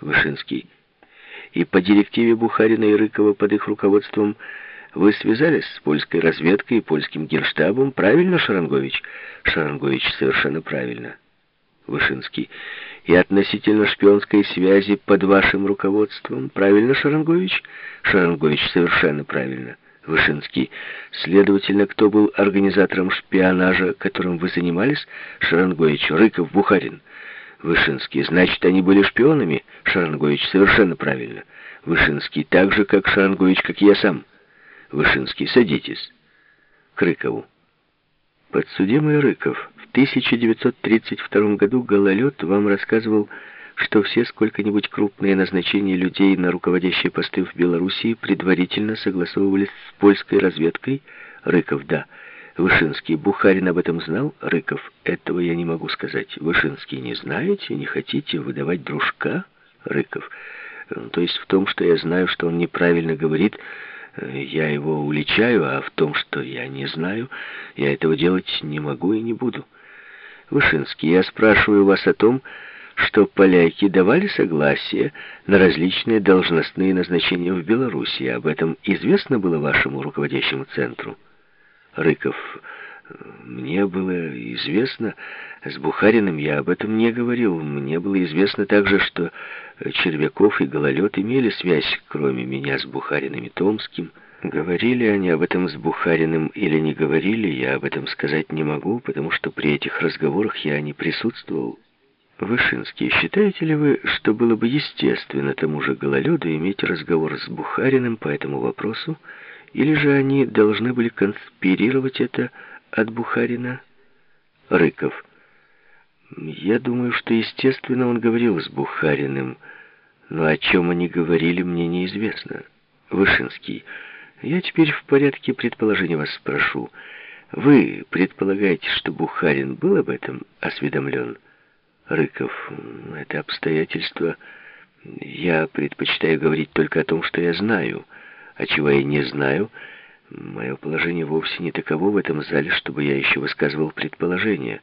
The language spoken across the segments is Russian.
Вышинский. И по директиве Бухарина и Рыкова под их руководством вы связались с польской разведкой и польским генштабом. Правильно, Шарангович? Шарангович, совершенно правильно. Вышинский. И относительно шпионской связи под вашим руководством. Правильно, Шарангович? Шарангович, совершенно правильно. Вышинский. Следовательно, кто был организатором шпионажа, которым вы занимались? Шарангович. Рыков, Бухарин. Вышинский. Значит, они были шпионами? Шарангович. Совершенно правильно. Вышинский. Так же, как Шарангович, как я сам. Вышинский. Садитесь. Крыкову. Подсудимый Рыков. В 1932 году Гололед вам рассказывал, что все сколько-нибудь крупные назначения людей на руководящие посты в Белоруссии предварительно согласовывались с польской разведкой? Рыков. Да. Вышинский. Бухарин об этом знал? Рыков. Этого я не могу сказать. Вышинский. Не знаете? Не хотите выдавать дружка? Рыков. То есть в том, что я знаю, что он неправильно говорит, я его уличаю, а в том, что я не знаю, я этого делать не могу и не буду. Вышинский, я спрашиваю вас о том, что поляки давали согласие на различные должностные назначения в Беларуси. Об этом известно было вашему руководящему центру? Рыков. Мне было известно, с Бухариным я об этом не говорил. Мне было известно также, что Червяков и Гололед имели связь, кроме меня, с Бухариным и Томским. Говорили они об этом с Бухариным или не говорили, я об этом сказать не могу, потому что при этих разговорах я не присутствовал. Вышинский, считаете ли вы, что было бы естественно тому же Гололеду иметь разговор с Бухариным по этому вопросу, или же они должны были конспирировать это от Бухарина? Рыков. Я думаю, что, естественно, он говорил с Бухариным, но о чем они говорили, мне неизвестно. Вышинский. Я теперь в порядке предположений вас спрошу. Вы предполагаете, что Бухарин был об этом осведомлен? Рыков. Это обстоятельство... Я предпочитаю говорить только о том, что я знаю — а чего я не знаю, мое положение вовсе не таково в этом зале, чтобы я еще высказывал предположения.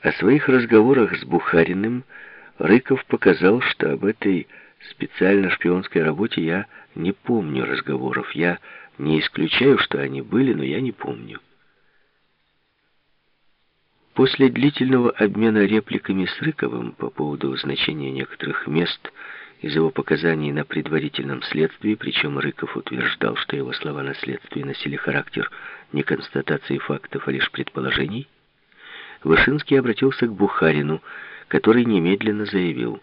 О своих разговорах с Бухариным Рыков показал, что об этой специально шпионской работе я не помню разговоров. Я не исключаю, что они были, но я не помню. После длительного обмена репликами с Рыковым по поводу значения некоторых мест из его показаний на предварительном следствии, причем Рыков утверждал, что его слова на следствии носили характер не констатации фактов, а лишь предположений, Вышинский обратился к Бухарину, который немедленно заявил,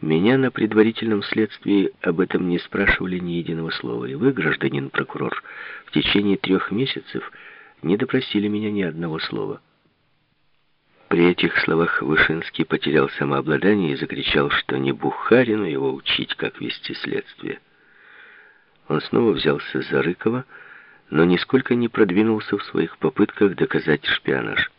«Меня на предварительном следствии об этом не спрашивали ни единого слова, и вы, гражданин прокурор, в течение трех месяцев не допросили меня ни одного слова». При этих словах Вышинский потерял самообладание и закричал, что не Бухарину его учить, как вести следствие. Он снова взялся за Рыкова, но нисколько не продвинулся в своих попытках доказать шпионаж.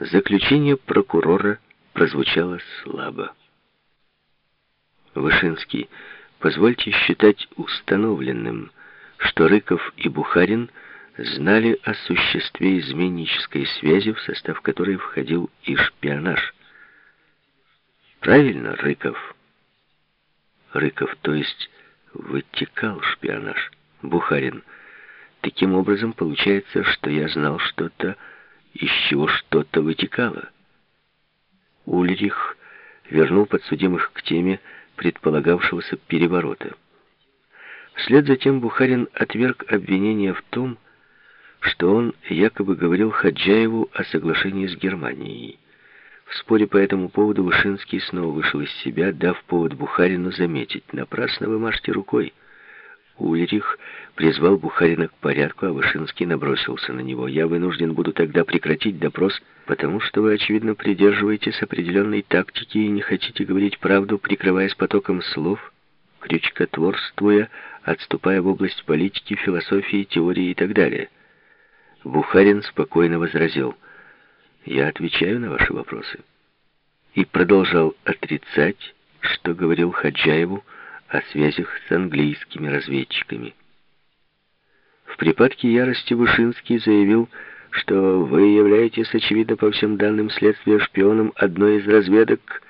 Заключение прокурора прозвучало слабо. Вышинский, позвольте считать установленным, что Рыков и Бухарин – знали о существе изменнической связи, в состав которой входил и шпионаж. Правильно, Рыков? Рыков, то есть вытекал шпионаж. Бухарин. Таким образом, получается, что я знал что-то, из чего что-то вытекало. Ульрих вернул подсудимых к теме предполагавшегося переворота. Вслед за тем Бухарин отверг обвинение в том, что он якобы говорил Хаджаеву о соглашении с Германией. В споре по этому поводу Вышинский снова вышел из себя, дав повод Бухарину заметить. Напрасно вы машете рукой. Ульрих призвал Бухарина к порядку, а Вышинский набросился на него. «Я вынужден буду тогда прекратить допрос, потому что вы, очевидно, придерживаетесь определенной тактики и не хотите говорить правду, прикрываясь потоком слов, крючкотворствуя, отступая в область политики, философии, теории и так далее». Бухарин спокойно возразил, «Я отвечаю на ваши вопросы». И продолжал отрицать, что говорил Хаджаеву о связях с английскими разведчиками. В припадке ярости Вышинский заявил, что вы являетесь, очевидно, по всем данным следствия, шпионом одной из разведок